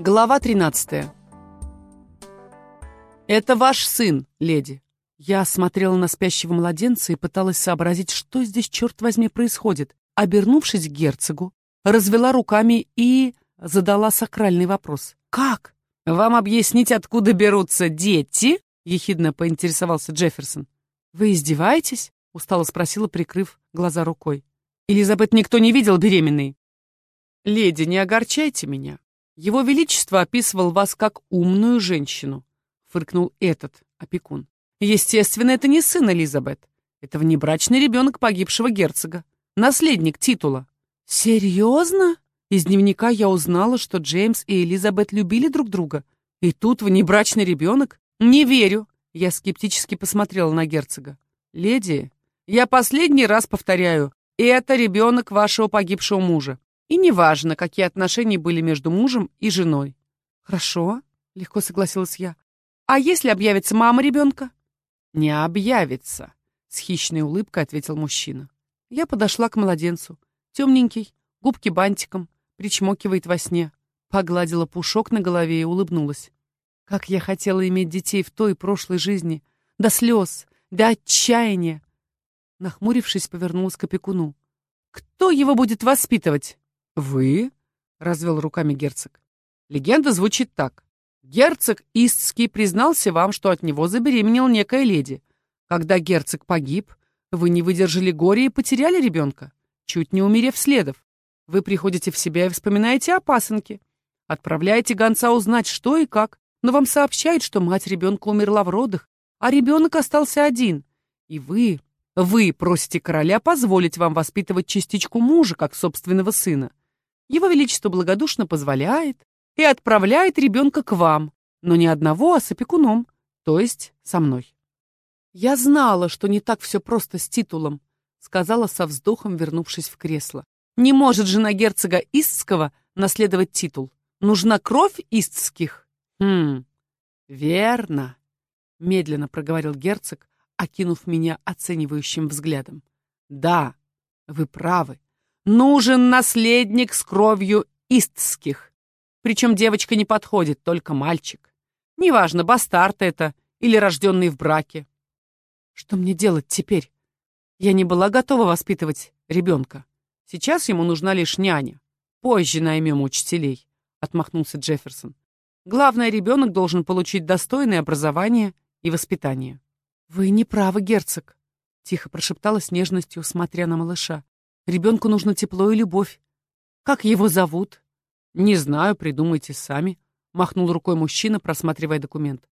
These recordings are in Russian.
Глава 13. «Это ваш сын, леди». Я смотрела на спящего младенца и пыталась сообразить, что здесь, черт возьми, происходит. Обернувшись к герцогу, развела руками и задала сакральный вопрос. «Как? Вам объяснить, откуда берутся дети?» — ехидно поинтересовался Джефферсон. «Вы издеваетесь?» — устало спросила, прикрыв глаза рукой. «Элизабет никто не видел беременной». «Леди, не огорчайте меня. Его Величество описывал вас как умную женщину», — фыркнул этот опекун. «Естественно, это не сын Элизабет. Это внебрачный ребенок погибшего герцога. Наследник титула». «Серьезно?» Из дневника я узнала, что Джеймс и Элизабет любили друг друга. И тут внебрачный ребенок? Не верю. Я скептически посмотрела на герцога. «Леди, я последний раз повторяю, это ребенок вашего погибшего мужа. И неважно, какие отношения были между мужем и женой. Хорошо, легко согласилась я. А если объявится мама ребенка? Не объявится, с хищной улыбкой ответил мужчина. Я подошла к младенцу. Темненький, губки бантиком, причмокивает во сне. Погладила пушок на голове и улыбнулась. Как я хотела иметь детей в той прошлой жизни. До слез, до отчаяния. Нахмурившись, повернулась к опекуну. «Кто его будет воспитывать?» «Вы?» — развел руками герцог. Легенда звучит так. Герцог Истский признался вам, что от него забеременел некая леди. Когда герцог погиб, вы не выдержали горя и потеряли ребенка, чуть не умерев следов. Вы приходите в себя и вспоминаете о пасынке. Отправляете гонца узнать, что и как, но вам сообщают, что мать ребенка умерла в родах, а ребенок остался один. И вы, вы просите короля позволить вам воспитывать частичку мужа, как собственного сына. Его Величество благодушно позволяет и отправляет ребенка к вам, но не одного, а с опекуном, то есть со мной. Я знала, что не так все просто с титулом, сказала со вздохом, вернувшись в кресло. Не может жена герцога Истского наследовать титул. Нужна кровь Истских. Хм, верно, медленно проговорил герцог, окинув меня оценивающим взглядом. Да, вы правы. Нужен наследник с кровью истских. Причем девочка не подходит, только мальчик. Неважно, бастард это или рожденный в браке. Что мне делать теперь? Я не была готова воспитывать ребенка. Сейчас ему нужна лишь няня. Позже наймем учителей, отмахнулся Джефферсон. Главное, ребенок должен получить достойное образование и воспитание. Вы не правы, герцог, тихо прошептала с нежностью, смотря на малыша. Ребенку нужно тепло и любовь. Как его зовут? Не знаю, придумайте сами. Махнул рукой мужчина, просматривая документ.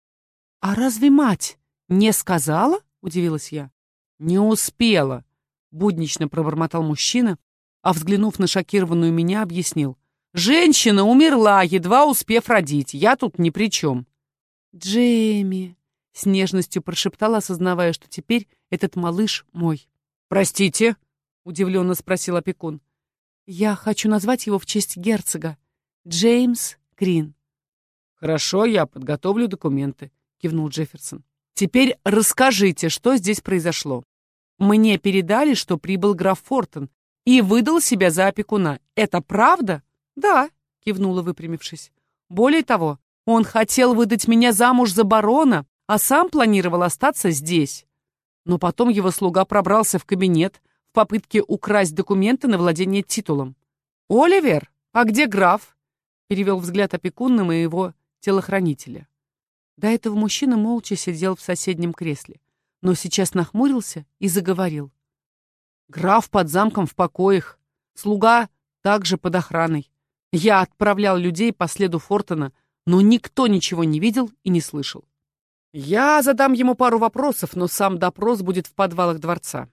А разве мать не сказала? Удивилась я. Не успела. Буднично пробормотал мужчина, а взглянув на шокированную меня, объяснил. Женщина умерла, едва успев родить. Я тут ни при чем. Джейми, с нежностью прошептала, осознавая, что теперь этот малыш мой. «Простите?» Удивленно спросил опекун. Я хочу назвать его в честь герцога. Джеймс Крин. Хорошо, я подготовлю документы, кивнул Джефферсон. Теперь расскажите, что здесь произошло. Мне передали, что прибыл граф Фортон и выдал себя за опекуна. Это правда? Да, кивнула, выпрямившись. Более того, он хотел выдать меня замуж за барона, а сам планировал остаться здесь. Но потом его слуга пробрался в кабинет, попытке украсть документы на владение титулом. «Оливер, а где граф?» — перевел взгляд опекун на моего телохранителя. До этого мужчина молча сидел в соседнем кресле, но сейчас нахмурился и заговорил. «Граф под замком в покоях, слуга также под охраной. Я отправлял людей по следу Фортона, но никто ничего не видел и не слышал. Я задам ему пару вопросов, но сам допрос будет в подвалах дворца.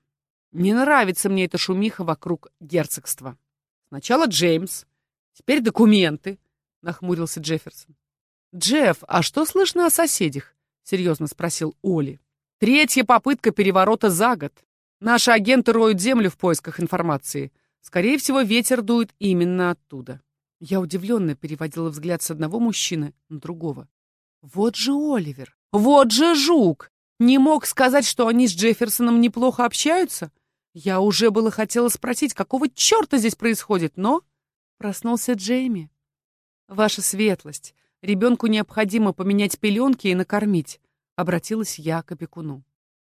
Не нравится мне эта шумиха вокруг герцогства. Сначала Джеймс, теперь документы, нахмурился Джефферсон. Джефф, а что слышно о соседях? Серьезно спросил Оли. Третья попытка переворота за год. Наши агенты роют землю в поисках информации. Скорее всего, ветер дует именно оттуда. Я удивленно переводила взгляд с одного мужчины на другого. Вот же Оливер! Вот же жук! Не мог сказать, что они с Джефферсоном неплохо общаются? Я уже было хотела спросить, какого черта здесь происходит, но проснулся Джейми. Ваша светлость, ребенку необходимо поменять пеленки и накормить, обратилась я к опекуну.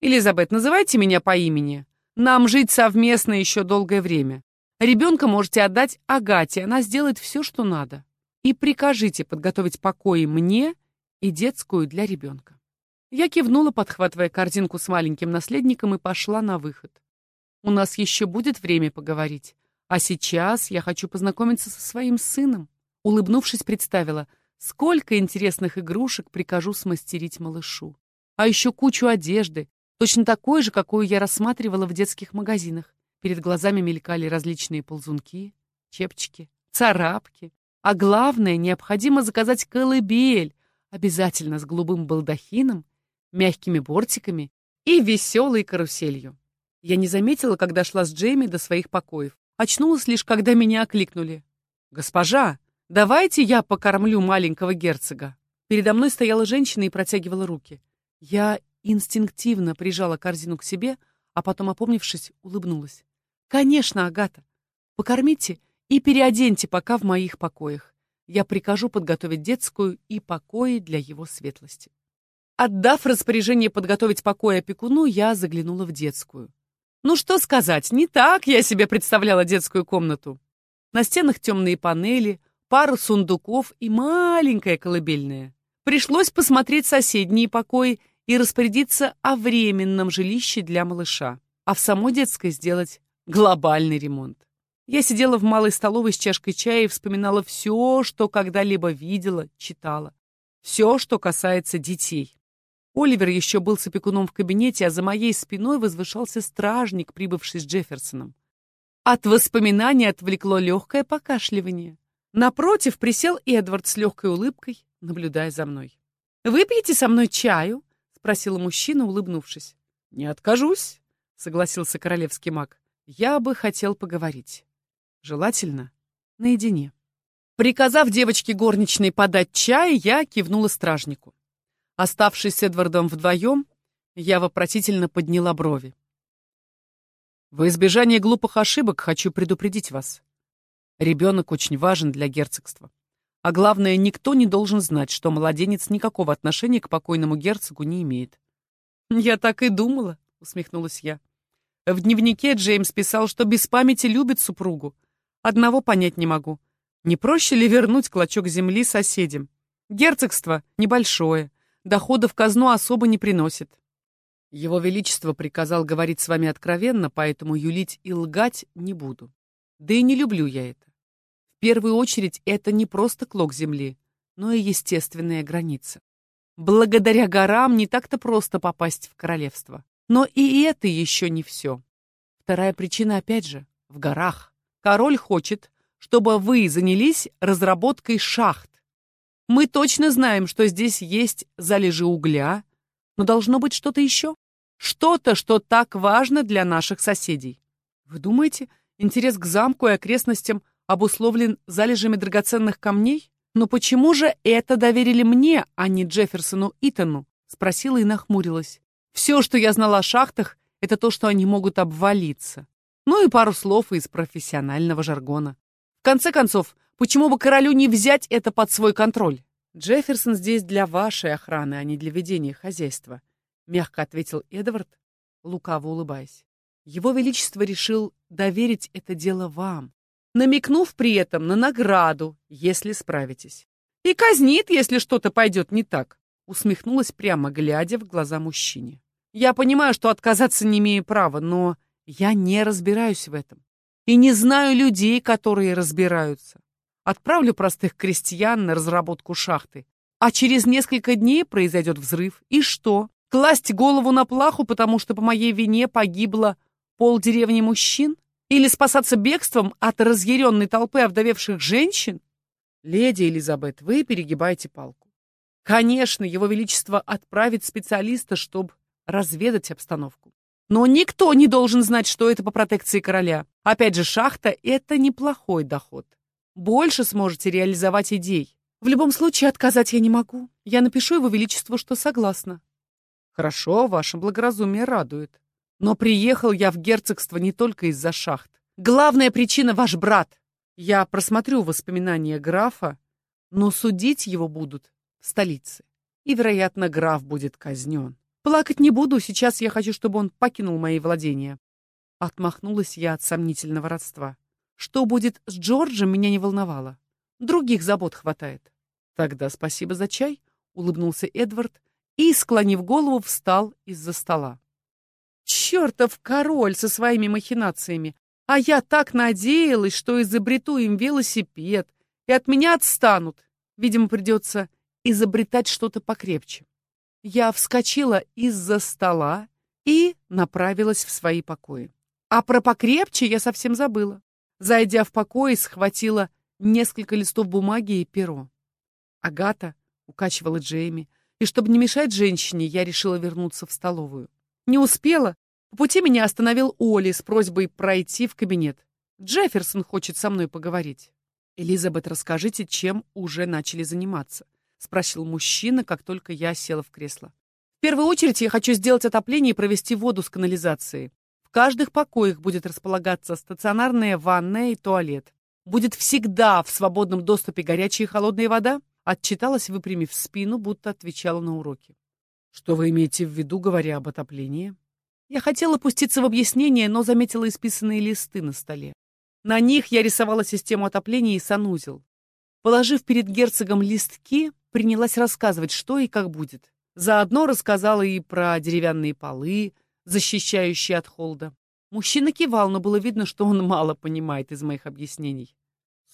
Элизабет, называйте меня по имени. Нам жить совместно еще долгое время. Ребенка можете отдать Агате, она сделает все, что надо. И прикажите подготовить покои мне и детскую для ребенка. Я кивнула, подхватывая корзинку с маленьким наследником, и пошла на выход. У нас еще будет время поговорить. А сейчас я хочу познакомиться со своим сыном. Улыбнувшись, представила, сколько интересных игрушек прикажу смастерить малышу. А еще кучу одежды, точно такой же, какую я рассматривала в детских магазинах. Перед глазами мелькали различные ползунки, чепчики, царапки. А главное, необходимо заказать колыбель, обязательно с голубым балдахином, мягкими бортиками и веселой каруселью. Я не заметила, когда шла с Джейми до своих покоев. Очнулась лишь, когда меня окликнули. «Госпожа, давайте я покормлю маленького герцога». Передо мной стояла женщина и протягивала руки. Я инстинктивно прижала корзину к себе, а потом, опомнившись, улыбнулась. «Конечно, Агата. Покормите и переоденьте пока в моих покоях. Я прикажу подготовить детскую и покои для его светлости». Отдав распоряжение подготовить покой опекуну, я заглянула в детскую. Ну что сказать, не так я себе представляла детскую комнату. На стенах темные панели, пару сундуков и маленькая колыбельная. Пришлось посмотреть соседние покои и распорядиться о временном жилище для малыша, а в самой детской сделать глобальный ремонт. Я сидела в малой столовой с чашкой чая и вспоминала все, что когда-либо видела, читала. Все, что касается детей. Оливер еще был с опекуном в кабинете, а за моей спиной возвышался стражник, прибывший с Джефферсоном. От воспоминаний отвлекло легкое покашливание. Напротив присел Эдвард с легкой улыбкой, наблюдая за мной. «Выпьете со мной чаю?» — спросил мужчина, улыбнувшись. «Не откажусь», — согласился королевский маг. «Я бы хотел поговорить. Желательно наедине». Приказав девочке горничной подать чай, я кивнула стражнику. Оставшись с Эдвардом вдвоем, я вопросительно подняла брови. «Во избежание глупых ошибок хочу предупредить вас. Ребенок очень важен для герцогства. А главное, никто не должен знать, что младенец никакого отношения к покойному герцогу не имеет. «Я так и думала», — усмехнулась я. В дневнике Джеймс писал, что без памяти любит супругу. Одного понять не могу. Не проще ли вернуть клочок земли соседям? Герцогство небольшое, доходов казну особо не приносит. Его Величество приказал говорить с вами откровенно, поэтому юлить и лгать не буду. Да и не люблю я это. В первую очередь, это не просто клок земли, но и естественная граница. Благодаря горам не так-то просто попасть в королевство. Но и это еще не все. Вторая причина, опять же, в горах. Король хочет, чтобы вы занялись разработкой шахт. Мы точно знаем, что здесь есть залежи угля, но должно быть что-то еще. Что-то, что так важно для наших соседей. Вы думаете, интерес к замку и окрестностям обусловлен залежами драгоценных камней? Но почему же это доверили мне, а не Джефферсону Итану? Спросила и нахмурилась. Все, что я знала о шахтах, это то, что они могут обвалиться. Ну и пару слов из профессионального жаргона. В конце концов, почему бы королю не взять это под свой контроль? Джефферсон здесь для вашей охраны, а не для ведения хозяйства, мягко ответил Эдвард, лукаво улыбаясь. Его Величество решил доверить это дело вам намекнув при этом на награду, если справитесь. И казнит, если что-то пойдет не так, усмехнулась прямо, глядя в глаза мужчине. Я понимаю, что отказаться не имею права, но я не разбираюсь в этом. И не знаю людей, которые разбираются. Отправлю простых крестьян на разработку шахты, а через несколько дней произойдет взрыв. И что? Класть голову на плаху, потому что по моей вине погибло полдеревни мужчин? Или спасаться бегством от разъяренной толпы овдовевших женщин? Леди Элизабет, вы перегибаете палку. Конечно, его величество отправит специалиста, чтобы разведать обстановку. Но никто не должен знать, что это по протекции короля. Опять же, шахта — это неплохой доход. Больше сможете реализовать идей. В любом случае, отказать я не могу. Я напишу его величеству, что согласна. Хорошо, ваше благоразумие радует. Но приехал я в герцогство не только из-за шахт. Главная причина — ваш брат. Я просмотрю воспоминания графа, но судить его будут в столице. И, вероятно, граф будет казнен. Плакать не буду, сейчас я хочу, чтобы он покинул мои владения. Отмахнулась я от сомнительного родства. Что будет с Джорджем, меня не волновало. Других забот хватает. Тогда спасибо за чай, улыбнулся Эдвард и, склонив голову, встал из-за стола. Чертов король со своими махинациями! А я так надеялась, что изобрету им велосипед, и от меня отстанут. Видимо, придется изобретать что-то покрепче. Я вскочила из-за стола и направилась в свои покои. А про покрепче я совсем забыла. Зайдя в покой, схватила несколько листов бумаги и перо. Агата укачивала Джейми, и чтобы не мешать женщине, я решила вернуться в столовую. Не успела. По пути меня остановил Оли с просьбой пройти в кабинет. Джефферсон хочет со мной поговорить. Элизабет, расскажите, чем уже начали заниматься? Спросил мужчина, как только я села в кресло. В первую очередь я хочу сделать отопление и провести воду с канализации. Каждых покоях будет располагаться стационарная ванная и туалет. Будет всегда в свободном доступе горячая и холодная вода? Отчиталась, выпрямив спину, будто отвечала на уроки. Что вы имеете в виду, говоря об отоплении? Я хотела пуститься в объяснение, но заметила исписанные листы на столе. На них я рисовала систему отопления и санузел. Положив перед герцогом листки, принялась рассказывать, что и как будет. Заодно рассказала и про деревянные полы, защищающие от холода. Мужчина кивал, но было видно, что он мало понимает из моих объяснений.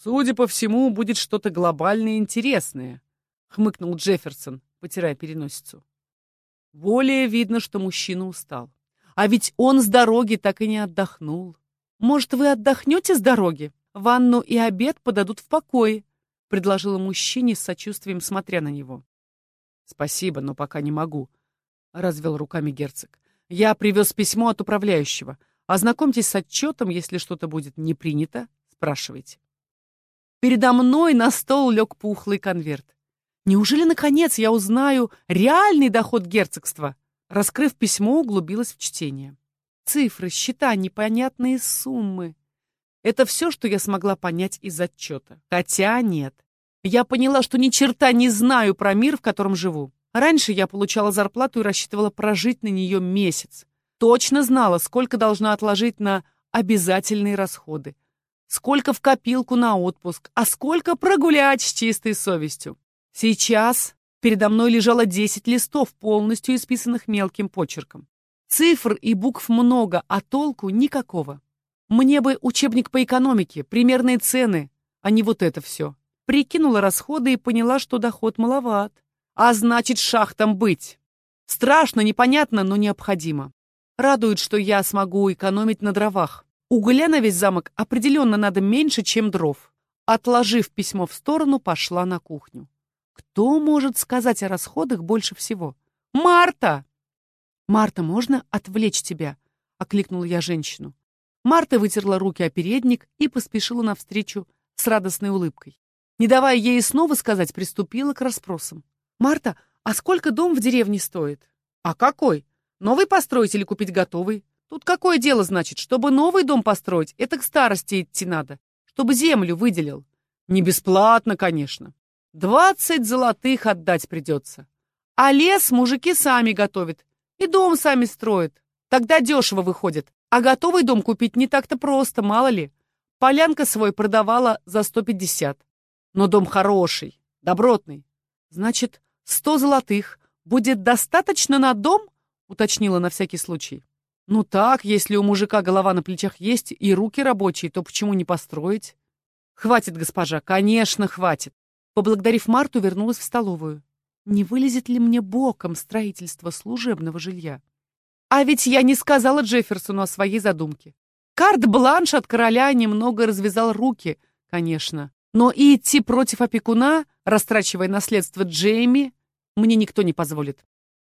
«Судя по всему, будет что-то глобальное и интересное», — хмыкнул Джефферсон, потирая переносицу. Более видно, что мужчина устал. А ведь он с дороги так и не отдохнул. Может, вы отдохнете с дороги? Ванну и обед подадут в покое, предложила мужчине с сочувствием, смотря на него. Спасибо, но пока не могу, развел руками герцог. Я привез письмо от управляющего. Ознакомьтесь с отчетом, если что-то будет не принято, спрашивайте. Передо мной на стол лег пухлый конверт. Неужели, наконец, я узнаю реальный доход герцогства? Раскрыв письмо, углубилась в чтение. Цифры, счета, непонятные суммы. Это все, что я смогла понять из отчета. Хотя нет. Я поняла, что ни черта не знаю про мир, в котором живу. Раньше я получала зарплату и рассчитывала прожить на нее месяц. Точно знала, сколько должна отложить на обязательные расходы. Сколько в копилку на отпуск, а сколько прогулять с чистой совестью. Сейчас передо мной лежало 10 листов, полностью исписанных мелким почерком. Цифр и букв много, а толку никакого. Мне бы учебник по экономике, примерные цены, а не вот это все. Прикинула расходы и поняла, что доход маловат. А значит, шахтам быть. Страшно, непонятно, но необходимо. Радует, что я смогу экономить на дровах. Угля на весь замок определенно надо меньше, чем дров. Отложив письмо в сторону, пошла на кухню. Кто может сказать о расходах больше всего? Марта! Марта, можно отвлечь тебя? Окликнула я женщину. Марта вытерла руки о передник и поспешила навстречу с радостной улыбкой. Не давая ей снова сказать, приступила к расспросам. «Марта, а сколько дом в деревне стоит?» «А какой? Новый построить или купить готовый? Тут какое дело, значит? Чтобы новый дом построить, это к старости идти надо. Чтобы землю выделил. Не бесплатно, конечно. Двадцать золотых отдать придется. А лес мужики сами готовят. И дом сами строят. Тогда дешево выходит. А готовый дом купить не так-то просто, мало ли. Полянка свой продавала за сто пятьдесят. Но дом хороший, добротный. Значит, сто золотых будет достаточно на дом? Уточнила на всякий случай. Ну так, если у мужика голова на плечах есть и руки рабочие, то почему не построить? Хватит, госпожа, конечно, хватит. Поблагодарив Марту, вернулась в столовую. Не вылезет ли мне боком строительство служебного жилья? А ведь я не сказала Джефферсону о своей задумке. Карт-бланш от короля немного развязал руки, конечно. Но и идти против опекуна, растрачивая наследство Джейми, мне никто не позволит.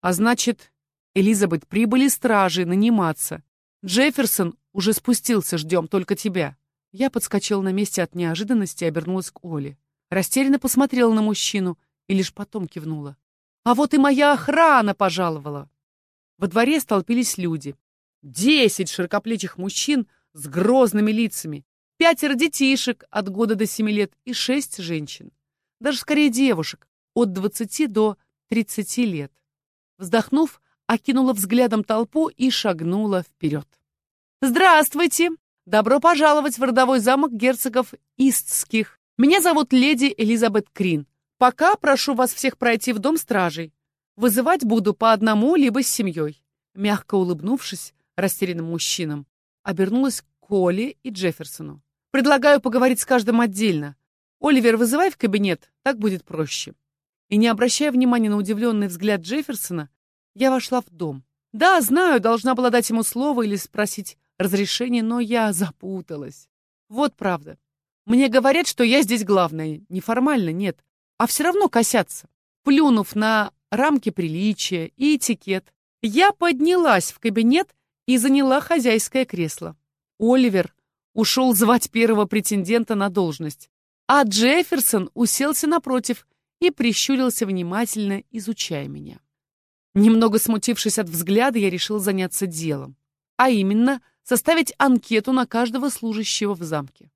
А значит, Элизабет, прибыли стражи наниматься. Джефферсон уже спустился, ждем только тебя. Я подскочила на месте от неожиданности и обернулась к Оле. Растерянно посмотрела на мужчину и лишь потом кивнула. «А вот и моя охрана пожаловала!» Во дворе столпились люди. Десять широкоплечих мужчин с грозными лицами, пятеро детишек от года до семи лет и шесть женщин. даже скорее девушек, от 20 до 30 лет. Вздохнув, окинула взглядом толпу и шагнула вперед. «Здравствуйте! Добро пожаловать в родовой замок герцогов Истских. Меня зовут леди Элизабет Крин. Пока прошу вас всех пройти в дом стражей. Вызывать буду по одному, либо с семьей». Мягко улыбнувшись растерянным мужчинам, обернулась к Коле и Джефферсону. «Предлагаю поговорить с каждым отдельно. Оливер, вызывай в кабинет, так будет проще». И не обращая внимания на удивленный взгляд Джефферсона, я вошла в дом. Да, знаю, должна была дать ему слово или спросить разрешение, но я запуталась. Вот правда. Мне говорят, что я здесь главная. Неформально, нет. А все равно косятся. Плюнув на рамки приличия и этикет, я поднялась в кабинет и заняла хозяйское кресло. Оливер ушел звать первого претендента на должность, а Джефферсон уселся напротив и прищурился внимательно, изучая меня. Немного смутившись от взгляда, я решил заняться делом, а именно составить анкету на каждого служащего в замке.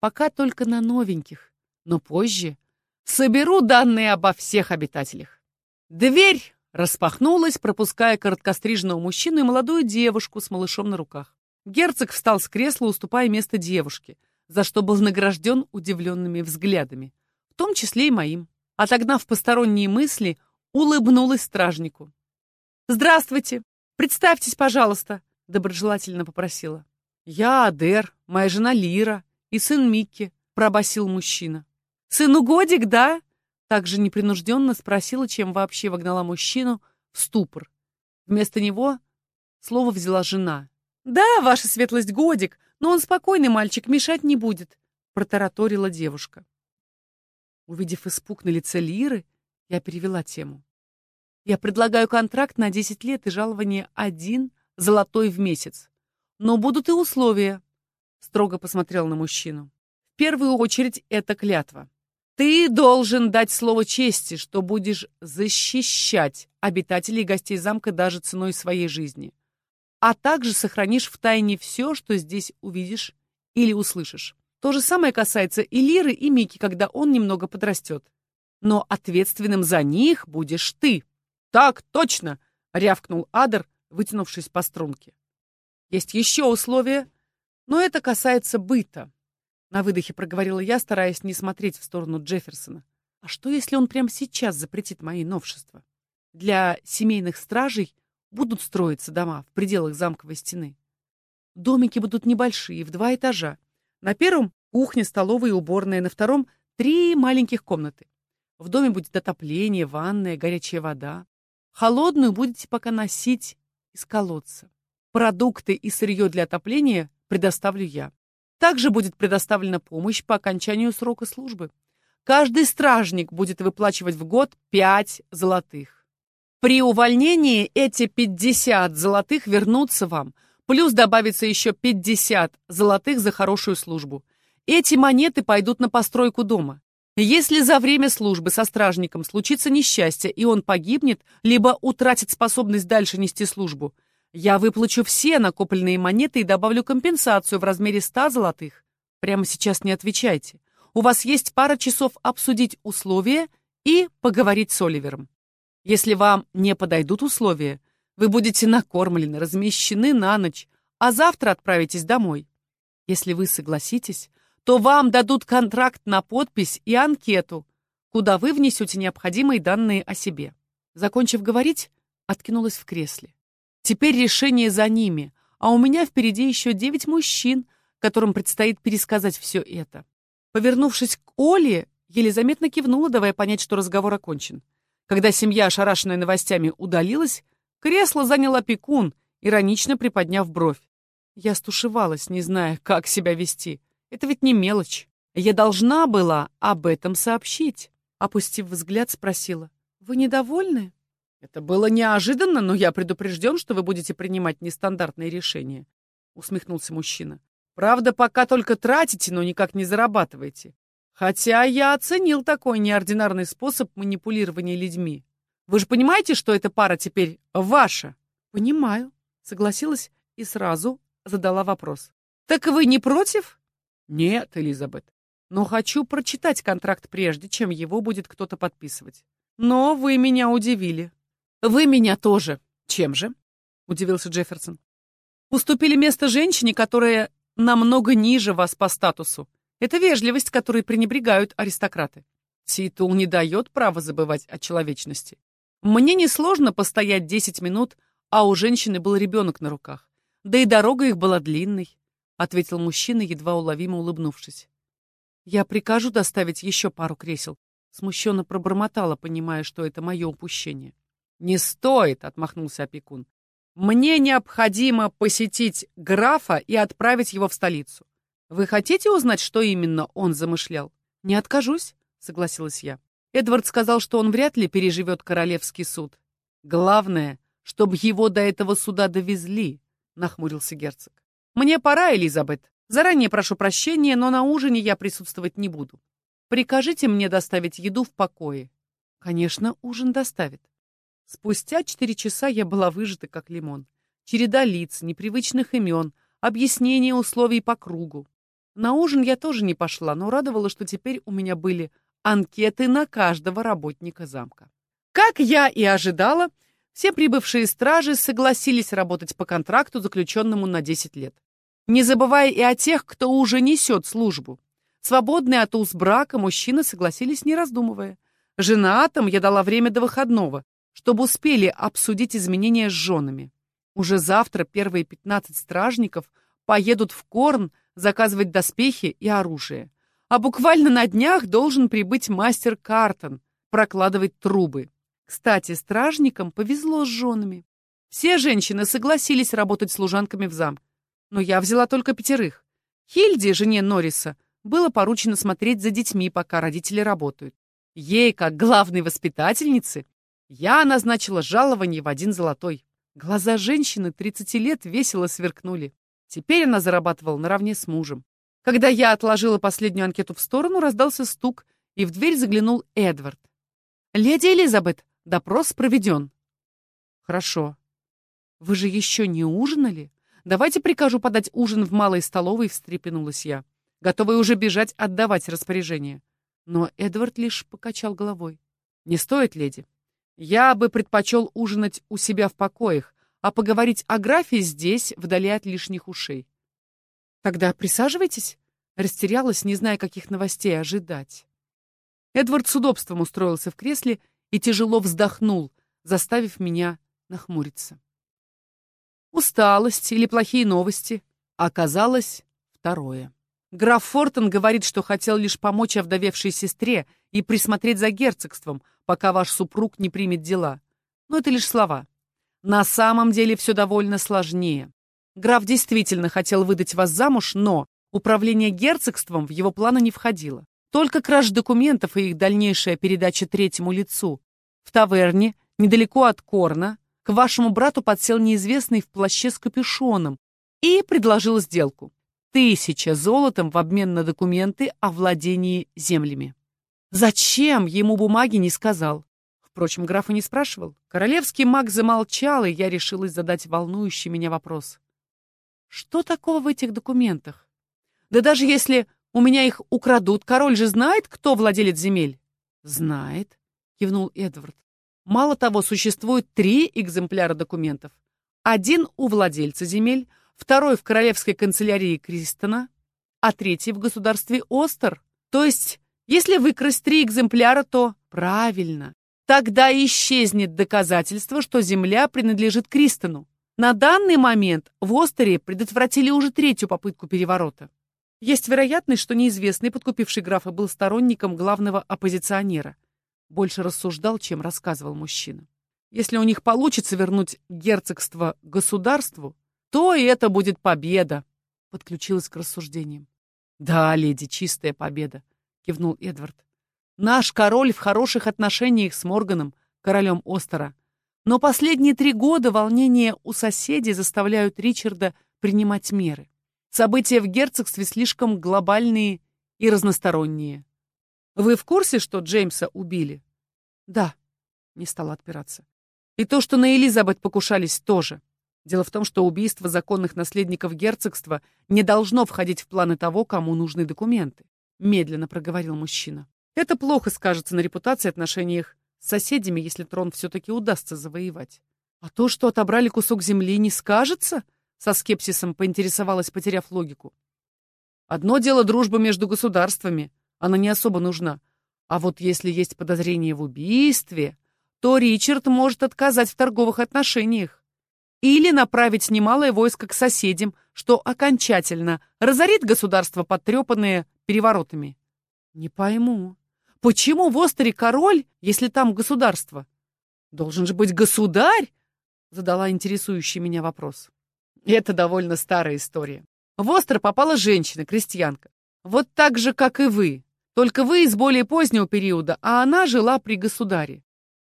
Пока только на новеньких, но позже соберу данные обо всех обитателях. Дверь распахнулась, пропуская короткострижного мужчину и молодую девушку с малышом на руках. Герцог встал с кресла, уступая место девушке, за что был награжден удивленными взглядами, в том числе и моим. Отогнав посторонние мысли, улыбнулась стражнику. «Здравствуйте! Представьтесь, пожалуйста!» — доброжелательно попросила. «Я Адер, моя жена Лира и сын Микки», — пробасил мужчина. «Сыну годик, да?» Также непринужденно спросила, чем вообще вогнала мужчину в ступор. Вместо него слово взяла жена. «Да, ваша светлость, годик, но он спокойный мальчик, мешать не будет», — протараторила девушка. Увидев испуг на лице Лиры, я перевела тему. «Я предлагаю контракт на 10 лет и жалование один золотой в месяц. Но будут и условия», — строго посмотрел на мужчину. «В первую очередь это клятва. Ты должен дать слово чести, что будешь защищать обитателей и гостей замка даже ценой своей жизни. А также сохранишь в тайне все, что здесь увидишь или услышишь. То же самое касается и Лиры, и Мики, когда он немного подрастет. Но ответственным за них будешь ты. Так точно, рявкнул Адер, вытянувшись по струнке. Есть еще условия, но это касается быта. На выдохе проговорила я, стараясь не смотреть в сторону Джефферсона. А что, если он прямо сейчас запретит мои новшества? Для семейных стражей будут строиться дома в пределах замковой стены. Домики будут небольшие, в два этажа. На первом — кухня, столовая и уборная, на втором — три маленьких комнаты. В доме будет отопление, ванная, горячая вода. Холодную будете пока носить из колодца. Продукты и сырье для отопления предоставлю я. Также будет предоставлена помощь по окончанию срока службы. Каждый стражник будет выплачивать в год 5 золотых. При увольнении эти 50 золотых вернутся вам, плюс добавится еще 50 золотых за хорошую службу. Эти монеты пойдут на постройку дома. Если за время службы со стражником случится несчастье, и он погибнет, либо утратит способность дальше нести службу – я выплачу все накопленные монеты и добавлю компенсацию в размере ста золотых. Прямо сейчас не отвечайте. У вас есть пара часов обсудить условия и поговорить с Оливером. Если вам не подойдут условия, вы будете накормлены, размещены на ночь, а завтра отправитесь домой. Если вы согласитесь, то вам дадут контракт на подпись и анкету, куда вы внесете необходимые данные о себе. Закончив говорить, откинулась в кресле. Теперь решение за ними, а у меня впереди еще девять мужчин, которым предстоит пересказать все это. Повернувшись к Оле, еле заметно кивнула, давая понять, что разговор окончен. Когда семья, ошарашенная новостями, удалилась, кресло занял опекун, иронично приподняв бровь. Я стушевалась, не зная, как себя вести. Это ведь не мелочь. Я должна была об этом сообщить. Опустив взгляд, спросила. «Вы недовольны?» Это было неожиданно, но я предупрежден, что вы будете принимать нестандартные решения, усмехнулся мужчина. Правда, пока только тратите, но никак не зарабатываете. Хотя я оценил такой неординарный способ манипулирования людьми. Вы же понимаете, что эта пара теперь ваша? Понимаю, согласилась и сразу задала вопрос. Так вы не против? Нет, Элизабет. но хочу прочитать контракт прежде, чем его будет кто-то подписывать. Но вы меня удивили. Вы меня тоже. Чем же? Удивился Джефферсон. Уступили место женщине, которая намного ниже вас по статусу. Это вежливость, которой пренебрегают аристократы. Титул не дает права забывать о человечности. Мне несложно постоять 10 минут, а у женщины был ребенок на руках. Да и дорога их была длинной, ответил мужчина, едва уловимо улыбнувшись. Я прикажу доставить еще пару кресел. Смущенно пробормотала, понимая, что это мое упущение. «Не стоит!» — отмахнулся опекун. «Мне необходимо посетить графа и отправить его в столицу. Вы хотите узнать, что именно он замышлял?» «Не откажусь», — согласилась я. Эдвард сказал, что он вряд ли переживет королевский суд. «Главное, чтобы его до этого суда довезли», — нахмурился герцог. «Мне пора, Элизабет. Заранее прошу прощения, но на ужине я присутствовать не буду. Прикажите мне доставить еду в покое». Конечно, ужин доставит. Спустя четыре часа я была выжата, как лимон. Череда лиц, непривычных имен, объяснение условий по кругу. На ужин я тоже не пошла, но радовало, что теперь у меня были анкеты на каждого работника замка. Как я и ожидала, все прибывшие стражи согласились работать по контракту, заключенному на 10 лет. Не забывая и о тех, кто уже несет службу. Свободные от уз брака мужчины согласились, не раздумывая. Женатым я дала время до выходного, чтобы успели обсудить изменения с женами. Уже завтра первые 15 стражников поедут в Корн заказывать доспехи и оружие. А буквально на днях должен прибыть мастер Картон, прокладывать трубы. Кстати, стражникам повезло с женами. Все женщины согласились работать служанками в замке. Но я взяла только пятерых. Хильде, жене Норриса, было поручено смотреть за детьми, пока родители работают. Ей, как главной воспитательнице, я назначила жалование в один золотой. Глаза женщины 30 лет весело сверкнули. Теперь она зарабатывала наравне с мужем. Когда я отложила последнюю анкету в сторону, раздался стук, и в дверь заглянул Эдвард. «Леди Элизабет, допрос проведен». «Хорошо. Вы же еще не ужинали? Давайте прикажу подать ужин в малой столовой», — встрепенулась я, готовая уже бежать отдавать распоряжение. Но Эдвард лишь покачал головой. «Не стоит, леди. Я бы предпочел ужинать у себя в покоях, а поговорить о графе здесь, вдали от лишних ушей. «Тогда присаживайтесь», — растерялась, не зная, каких новостей ожидать. Эдвард с удобством устроился в кресле и тяжело вздохнул, заставив меня нахмуриться. Усталость или плохие новости оказалось второе. Граф Фортон говорит, что хотел лишь помочь овдовевшей сестре и присмотреть за герцогством, пока ваш супруг не примет дела. Но это лишь слова. На самом деле все довольно сложнее. Граф действительно хотел выдать вас замуж, но управление герцогством в его планы не входило. Только краж документов и их дальнейшая передача третьему лицу. В таверне, недалеко от Корна, к вашему брату подсел неизвестный в плаще с капюшоном и предложил сделку. Тысяча золотом в обмен на документы о владении землями. Зачем ему бумаги не сказал? Впрочем, граф и не спрашивал. Королевский маг замолчал, и я решилась задать волнующий меня вопрос. Что такого в этих документах? Да даже если у меня их украдут, король же знает, кто владелец земель? Знает, кивнул Эдвард. Мало того, существует три экземпляра документов. Один у владельца земель, второй в королевской канцелярии Кристона, а третий в государстве Остер. То есть, если выкрасть три экземпляра, то правильно. Тогда исчезнет доказательство, что земля принадлежит Кристону. На данный момент в Остере предотвратили уже третью попытку переворота. Есть вероятность, что неизвестный, подкупивший графа, был сторонником главного оппозиционера. Больше рассуждал, чем рассказывал мужчина. Если у них получится вернуть герцогство государству, то и это будет победа, подключилась к рассуждениям. Да, леди, чистая победа, кивнул Эдвард. Наш король в хороших отношениях с Морганом, королем Остера. Но последние три года волнения у соседей заставляют Ричарда принимать меры. События в герцогстве слишком глобальные и разносторонние. Вы в курсе, что Джеймса убили? Да, не стала отпираться. И то, что на Элизабет покушались, тоже. Дело в том, что убийство законных наследников герцогства не должно входить в планы того, кому нужны документы. медленно проговорил мужчина. Это плохо скажется на репутации отношениях с соседями, если трон все-таки удастся завоевать. А то, что отобрали кусок земли, не скажется? Со скепсисом поинтересовалась, потеряв логику. Одно дело дружба между государствами, она не особо нужна. А вот если есть подозрение в убийстве, то Ричард может отказать в торговых отношениях. Или направить немалое войско к соседям, что окончательно разорит государство, потрепанное переворотами. Не пойму, почему в Остере король, если там государство? Должен же быть государь? Задала интересующий меня вопрос. Это довольно старая история. В Остер попала женщина, крестьянка. Вот так же, как и вы. Только вы из более позднего периода, а она жила при государе.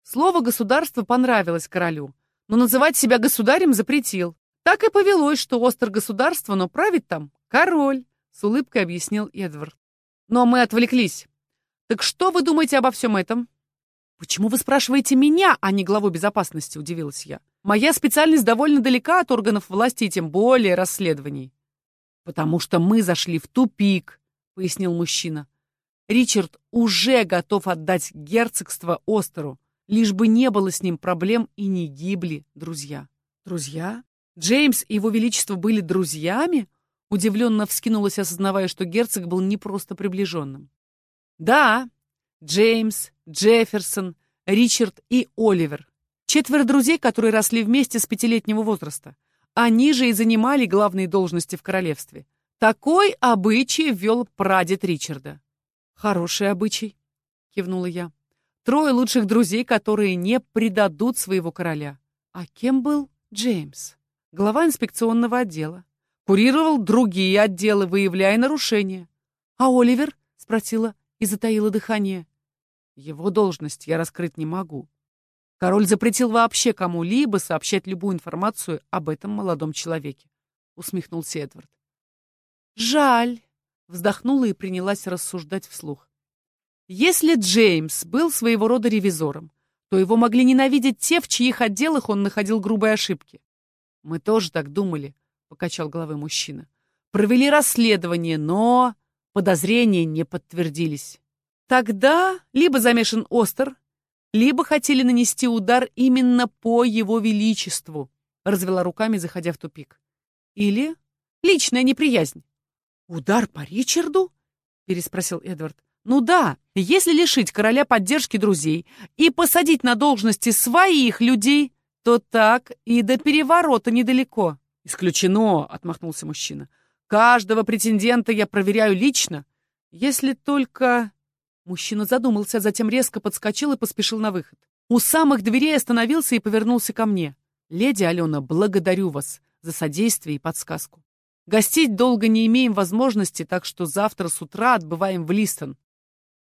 Слово «государство» понравилось королю, но называть себя государем запретил. Так и повелось, что Остер государство, но правит там король, с улыбкой объяснил Эдвард. Но мы отвлеклись. Так что вы думаете обо всем этом? Почему вы спрашиваете меня, а не главу безопасности, удивилась я. Моя специальность довольно далека от органов власти и тем более расследований. Потому что мы зашли в тупик, пояснил мужчина. Ричард уже готов отдать герцогство Остеру, лишь бы не было с ним проблем и не гибли друзья. Друзья? Джеймс и его величество были друзьями? Удивленно вскинулась, осознавая, что герцог был не просто приближенным. Да, Джеймс, Джефферсон, Ричард и Оливер. Четверо друзей, которые росли вместе с пятилетнего возраста. Они же и занимали главные должности в королевстве. Такой обычай ввел прадед Ричарда. «Хороший обычай», — кивнула я. «Трое лучших друзей, которые не предадут своего короля». А кем был Джеймс? Глава инспекционного отдела. Курировал другие отделы, выявляя нарушения. «А Оливер?» — спросила и затаила дыхание. «Его должность я раскрыть не могу. Король запретил вообще кому-либо сообщать любую информацию об этом молодом человеке», — усмехнулся Эдвард. «Жаль», вздохнула и принялась рассуждать вслух. Если Джеймс был своего рода ревизором, то его могли ненавидеть те, в чьих отделах он находил грубые ошибки. Мы тоже так думали, покачал головой мужчина. Провели расследование, но подозрения не подтвердились. Тогда либо замешан Остер, либо хотели нанести удар именно по его величеству, развела руками, заходя в тупик. Или личная неприязнь. «Удар по Ричарду?» — переспросил Эдвард. «Ну да, если лишить короля поддержки друзей и посадить на должности своих людей, то так и до переворота недалеко». «Исключено», — отмахнулся мужчина. «Каждого претендента я проверяю лично, если только...» Мужчина задумался, затем резко подскочил и поспешил на выход. У самых дверей остановился и повернулся ко мне. «Леди Алена, благодарю вас за содействие и подсказку. Гостить долго не имеем возможности, так что завтра с утра отбываем в Листон.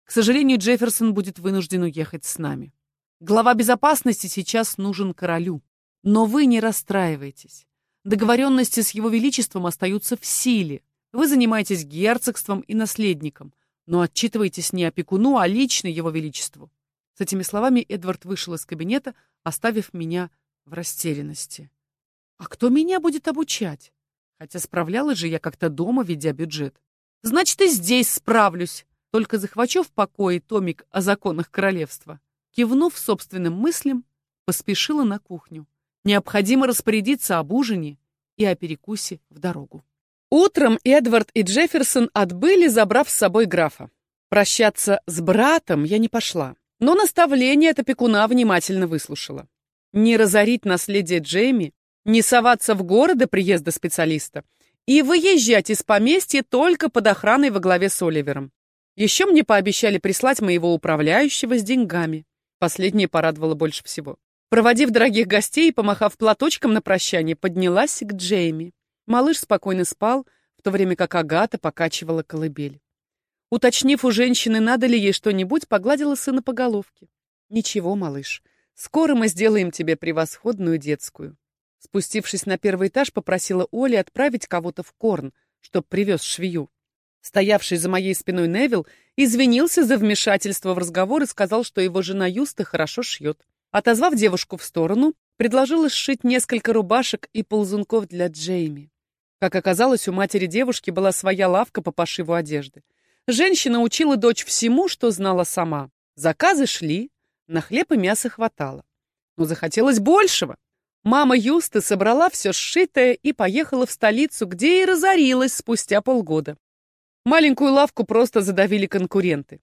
К сожалению, Джефферсон будет вынужден уехать с нами. Глава безопасности сейчас нужен королю. Но вы не расстраивайтесь. Договоренности с его величеством остаются в силе. Вы занимаетесь герцогством и наследником, но отчитываетесь не опекуну, а лично его величеству. С этими словами Эдвард вышел из кабинета, оставив меня в растерянности. А кто меня будет обучать? Хотя справлялась же я как-то дома, ведя бюджет. Значит, и здесь справлюсь. Только захвачу в покое томик о законах королевства. Кивнув собственным мыслям, поспешила на кухню. Необходимо распорядиться об ужине и о перекусе в дорогу. Утром Эдвард и Джефферсон отбыли, забрав с собой графа. Прощаться с братом я не пошла, но наставление от опекуна внимательно выслушала. Не разорить наследие Джейми не соваться в город до приезда специалиста и выезжать из поместья только под охраной во главе с Оливером. Еще мне пообещали прислать моего управляющего с деньгами. Последнее порадовало больше всего. Проводив дорогих гостей и помахав платочком на прощание, поднялась к Джейми. Малыш спокойно спал, в то время как Агата покачивала колыбель. Уточнив у женщины, надо ли ей что-нибудь, погладила сына по головке. «Ничего, малыш, скоро мы сделаем тебе превосходную детскую. Спустившись на первый этаж, попросила Оли отправить кого-то в Корн, чтоб привез швею. Стоявший за моей спиной Невил извинился за вмешательство в разговор и сказал, что его жена Юста хорошо шьет. Отозвав девушку в сторону, предложила сшить несколько рубашек и ползунков для Джейми. Как оказалось, у матери девушки была своя лавка по пошиву одежды. женщина учила дочь всему, что знала сама. Заказы шли, на хлеб и мясо хватало. Но захотелось большего. Мама Юсты собрала все сшитое и поехала в столицу, где и разорилась спустя полгода. Маленькую лавку просто задавили конкуренты.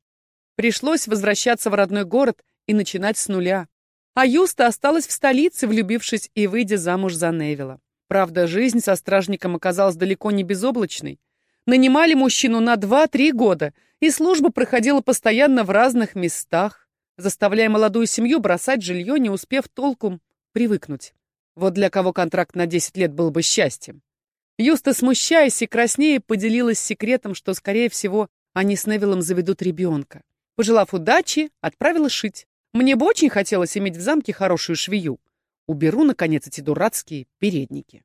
Пришлось возвращаться в родной город и начинать с нуля. А Юста осталась в столице, влюбившись и выйдя замуж за Невилла. Правда, жизнь со стражником оказалась далеко не безоблачной. Нанимали мужчину на 2-3 года, и служба проходила постоянно в разных местах, заставляя молодую семью бросать жилье, не успев толком привыкнуть. Вот для кого контракт на 10 лет был бы счастьем. Юста, смущаясь и краснее, поделилась секретом, что, скорее всего, они с Невиллом заведут ребенка. Пожелав удачи, отправила шить. Мне бы очень хотелось иметь в замке хорошую швею. Уберу, наконец, эти дурацкие передники.